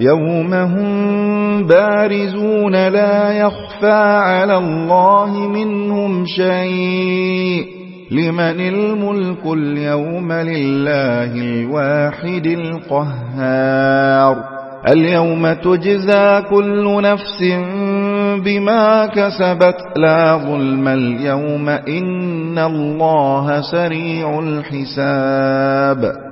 يوم هم بارزون لا يخفى على الله منهم شيء لمن الملك اليوم لله الواحد القهار اليوم تجزى كل نفس بما كسبت لا ظلم اليوم إن الله سريع الحساب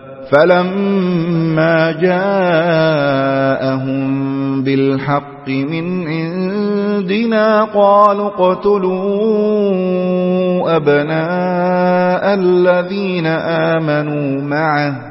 فلما جاءهم بالحق من عندنا قالوا اقتلوا أبناء الذين آمنوا معه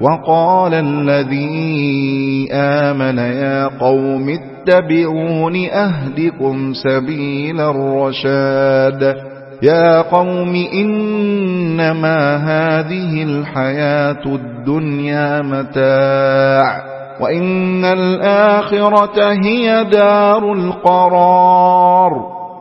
وقال الذي آمن يا قوم اتبعون أهدكم سبيل الرشاد. يا قوم إنما هذه الحياة الدنيا متاع وإن الآخرة هي دار القرار.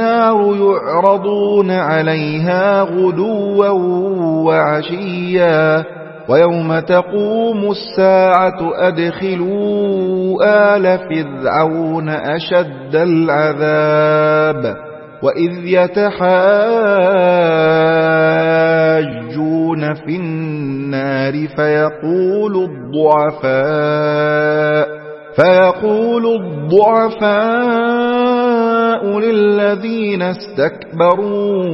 النار يعرضون عليها غدوا وعشيا ويوم تقوم الساعة أدخلوا آل فرعون أشد العذاب وإذ يتحاجون في النار فيقول الضعفاء فيقول الضعفاء للذين استكبروا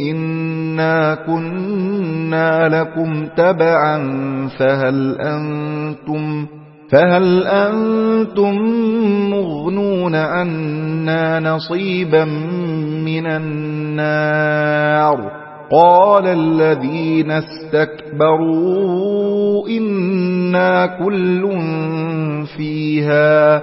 إنا كنا لكم تبعا فهل أنتم فهل أنتم مغنون عنا نصيبا من النار قال الذين استكبروا إنا كل فيها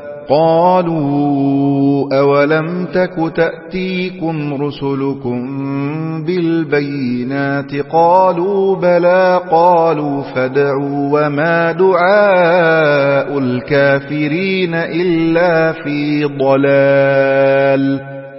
قالوا أولم تك تأتيكم رسلكم بالبينات قالوا بلى قالوا فدعوا وما دعاء الكافرين إلا في ضلال